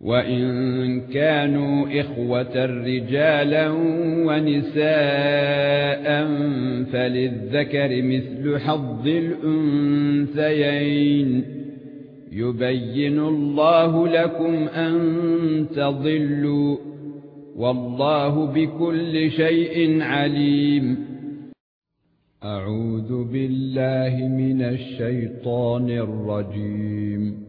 وان كانوا اخوه رجالا ونساء فللذكر مثل حظ الانثيين يبين الله لكم ان تضلوا والله بكل شيء عليم اعوذ بالله من الشيطان الرجيم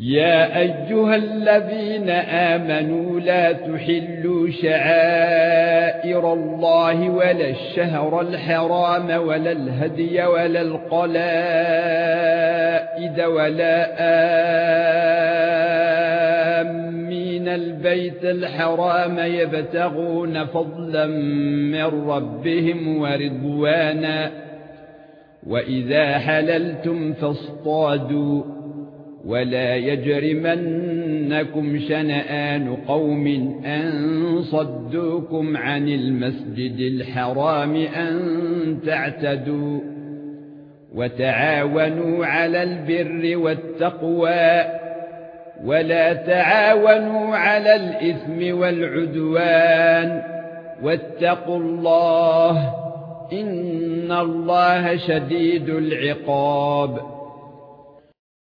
يا ايها الذين امنوا لا تحلوا شعائر الله ولا الشهر الحرام ولا الهدي ولا القلائد ولا آمين البيت الحرام يبتغون فضلا من ربهم ورضوانا واذا حللتم فاصطادوا ولا يجرمنكم شنآن قوم أن صدوكم عن المسجد الحرام أن تعتدوا وتعاونوا على البر والتقوى ولا تعاونوا على الإثم والعدوان واتقوا الله إن الله شديد العقاب